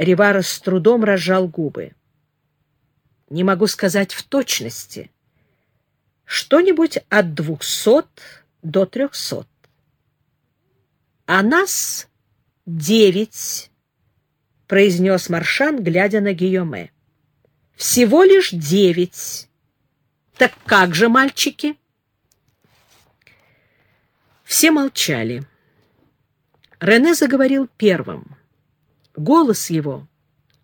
Ривара с трудом разжал губы. Не могу сказать в точности. Что-нибудь от двухсот до трехсот. А нас девять, произнес Маршан, глядя на Гийоме. Всего лишь девять. Так как же, мальчики? Все молчали. Рене заговорил первым. Голос его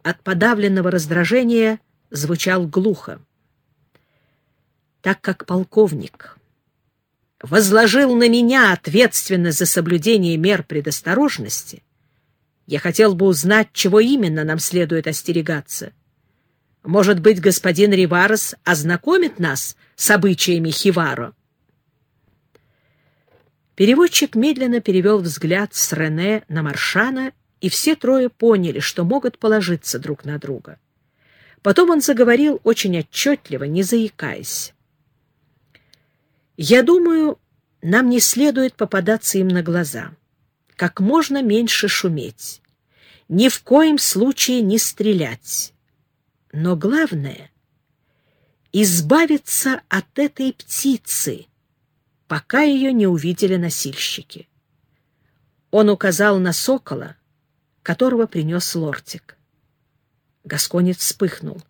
от подавленного раздражения звучал глухо. Так как полковник возложил на меня ответственность за соблюдение мер предосторожности, я хотел бы узнать, чего именно нам следует остерегаться. Может быть, господин Риварес ознакомит нас с обычаями Хиваро? Переводчик медленно перевел взгляд с Рене на Маршана, и все трое поняли, что могут положиться друг на друга. Потом он заговорил очень отчетливо, не заикаясь. «Я думаю, нам не следует попадаться им на глаза. Как можно меньше шуметь. Ни в коем случае не стрелять. Но главное — избавиться от этой птицы, пока ее не увидели носильщики. Он указал на сокола, которого принес лортик. Гасконец вспыхнул.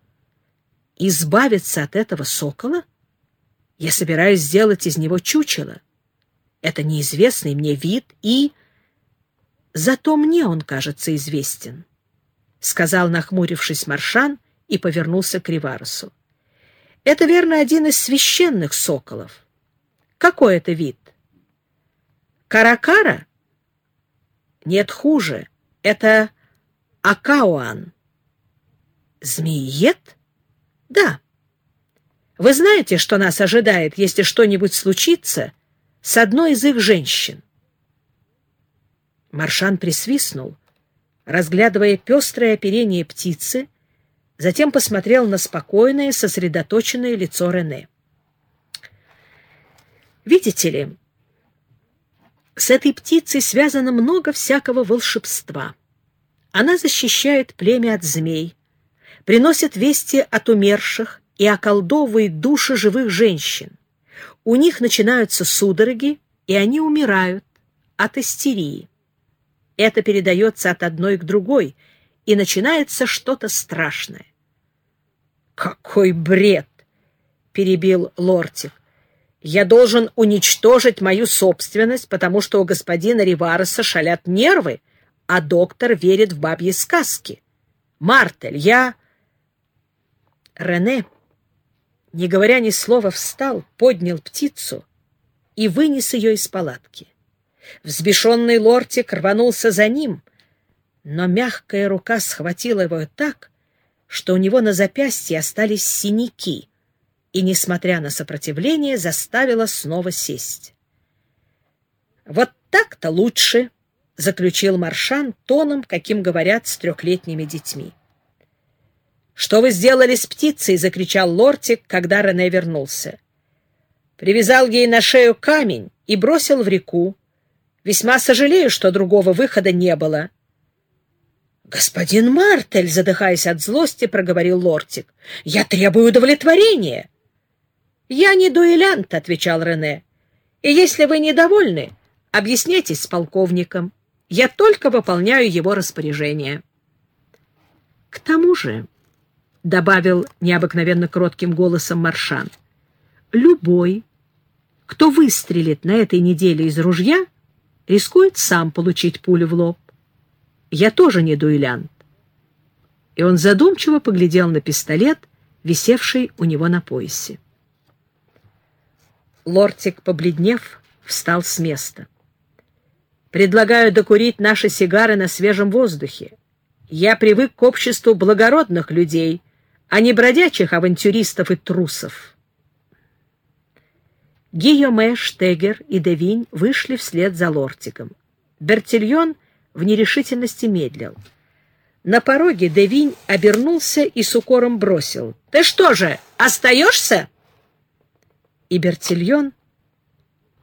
«Избавиться от этого сокола? Я собираюсь сделать из него чучело. Это неизвестный мне вид и... Зато мне он кажется известен», — сказал, нахмурившись Маршан, и повернулся к Риварусу. «Это, верно, один из священных соколов. Какой это вид? Каракара? Нет, хуже. Это Акауан. Змеиед? Да. Вы знаете, что нас ожидает, если что-нибудь случится с одной из их женщин? Маршан присвистнул, разглядывая пестрое оперение птицы, затем посмотрел на спокойное, сосредоточенное лицо Рене. Видите ли, с этой птицей связано много всякого волшебства. Она защищает племя от змей, приносит вести от умерших и околдовывает души живых женщин. У них начинаются судороги, и они умирают от истерии. Это передается от одной к другой, и начинается что-то страшное. «Какой бред!» — перебил Лортик. Я должен уничтожить мою собственность, потому что у господина Ривареса шалят нервы, а доктор верит в бабьи сказки. Мартель, я... Рене, не говоря ни слова, встал, поднял птицу и вынес ее из палатки. Взбешенный лортик рванулся за ним, но мягкая рука схватила его так, что у него на запястье остались синяки — и, несмотря на сопротивление, заставила снова сесть. «Вот так-то лучше», — заключил Маршан тоном, каким говорят с трехлетними детьми. «Что вы сделали с птицей?» — закричал Лортик, когда Рене вернулся. «Привязал ей на шею камень и бросил в реку. Весьма сожалею, что другого выхода не было». «Господин Мартель», — задыхаясь от злости, проговорил Лортик, — «я требую удовлетворения». «Я не дуэлянт», — отвечал Рене. «И если вы недовольны, объясняйтесь с полковником. Я только выполняю его распоряжение». «К тому же», — добавил необыкновенно кротким голосом Маршан, «любой, кто выстрелит на этой неделе из ружья, рискует сам получить пулю в лоб. Я тоже не дуэлянт». И он задумчиво поглядел на пистолет, висевший у него на поясе. Лортик, побледнев, встал с места. «Предлагаю докурить наши сигары на свежем воздухе. Я привык к обществу благородных людей, а не бродячих авантюристов и трусов». Гийоме, Штегер и Девинь вышли вслед за Лортиком. Бертильон в нерешительности медлил. На пороге Девинь обернулся и с укором бросил. «Ты что же, остаешься?» и Бертильон,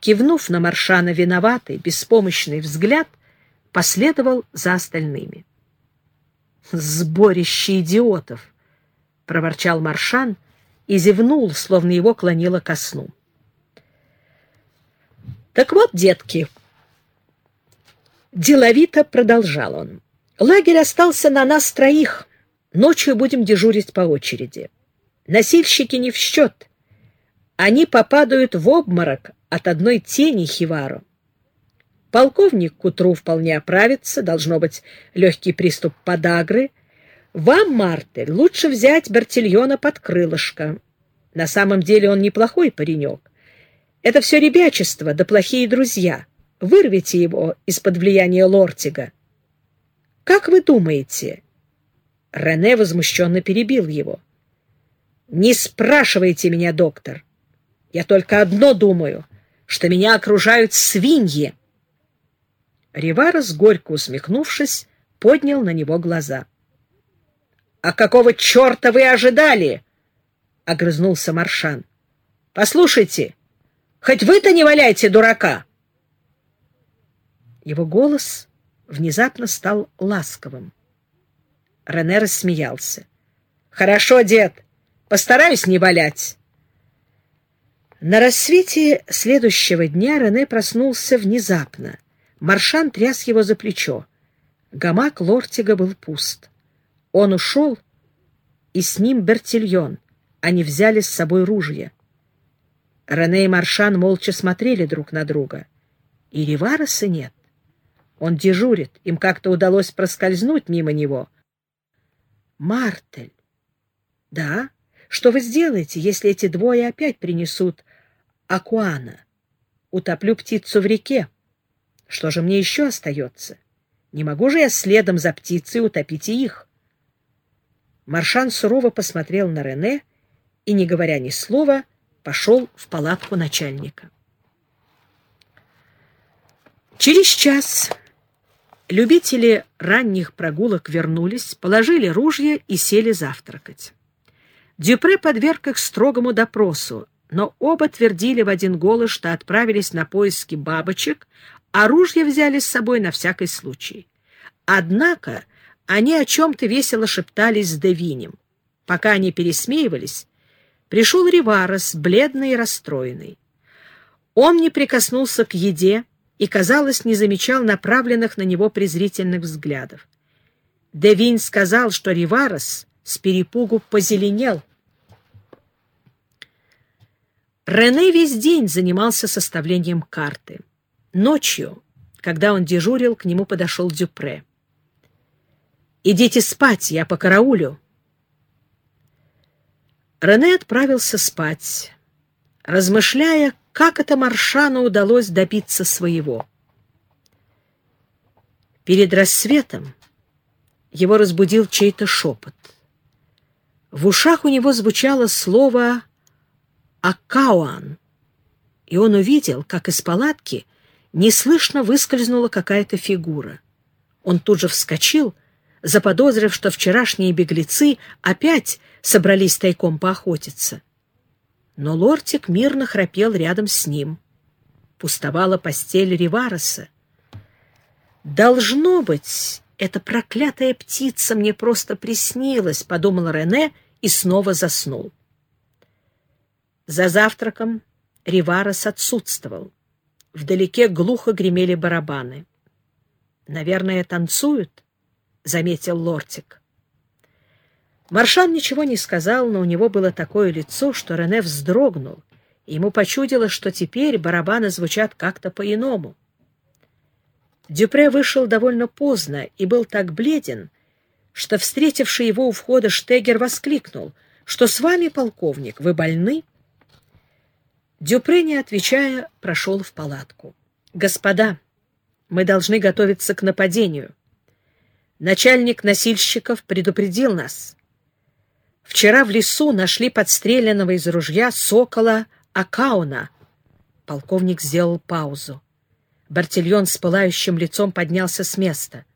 кивнув на Маршана виноватый, беспомощный взгляд, последовал за остальными. Сборище идиотов! — проворчал Маршан и зевнул, словно его клонило ко сну. Так вот, детки, деловито продолжал он. Лагерь остался на нас троих. Ночью будем дежурить по очереди. Носильщики не в счет. Они попадают в обморок от одной тени Хивару. Полковник к утру вполне оправится, должно быть легкий приступ подагры. Вам, Мартель, лучше взять Бертильона под крылышко. На самом деле он неплохой паренек. Это все ребячество, да плохие друзья. Вырвите его из-под влияния Лортига. Как вы думаете? Рене возмущенно перебил его. Не спрашивайте меня, доктор. Я только одно думаю, что меня окружают свиньи. Риварес, горько усмехнувшись, поднял на него глаза. — А какого черта вы ожидали? — огрызнулся Маршан. — Послушайте, хоть вы-то не валяйте дурака! Его голос внезапно стал ласковым. Рене рассмеялся. — Хорошо, дед, постараюсь не валять. На рассвете следующего дня Рене проснулся внезапно. Маршан тряс его за плечо. Гамак Лортига был пуст. Он ушел, и с ним Бертильон. Они взяли с собой ружья. Рене и Маршан молча смотрели друг на друга. И Ривареса нет. Он дежурит. Им как-то удалось проскользнуть мимо него. Мартель. Да? Что вы сделаете, если эти двое опять принесут Акуана? Утоплю птицу в реке. Что же мне еще остается? Не могу же я следом за птицей утопить и их. Маршан сурово посмотрел на Рене и, не говоря ни слова, пошел в палатку начальника. Через час любители ранних прогулок вернулись, положили ружья и сели завтракать. Дюпре подверг их строгому допросу, но оба твердили в один голос, что отправились на поиски бабочек, ружья взяли с собой на всякий случай. Однако они о чем-то весело шептались с Девинем. Пока они пересмеивались, пришел Риварес, бледный и расстроенный. Он не прикоснулся к еде и, казалось, не замечал направленных на него презрительных взглядов. Девин сказал, что Риварес с перепугу позеленел. Рене весь день занимался составлением карты. Ночью, когда он дежурил, к нему подошел Дюпре. «Идите спать, я по караулю». Рене отправился спать, размышляя, как это Маршану удалось добиться своего. Перед рассветом его разбудил чей-то шепот. В ушах у него звучало слово «Акауан», и он увидел, как из палатки неслышно выскользнула какая-то фигура. Он тут же вскочил, заподозрив, что вчерашние беглецы опять собрались тайком поохотиться. Но лортик мирно храпел рядом с ним. Пустовала постель Ривареса. «Должно быть, эта проклятая птица мне просто приснилась», — подумал Рене и снова заснул. За завтраком Риварес отсутствовал. Вдалеке глухо гремели барабаны. «Наверное, танцуют», — заметил Лортик. Маршан ничего не сказал, но у него было такое лицо, что Рене вздрогнул, и ему почудилось, что теперь барабаны звучат как-то по-иному. Дюпре вышел довольно поздно и был так бледен, что, встретивший его у входа, Штегер воскликнул, что с вами, полковник, вы больны? Дюпре, не отвечая, прошел в палатку. «Господа, мы должны готовиться к нападению. Начальник носильщиков предупредил нас. Вчера в лесу нашли подстреленного из ружья сокола Акауна». Полковник сделал паузу. Бартильон с пылающим лицом поднялся с места —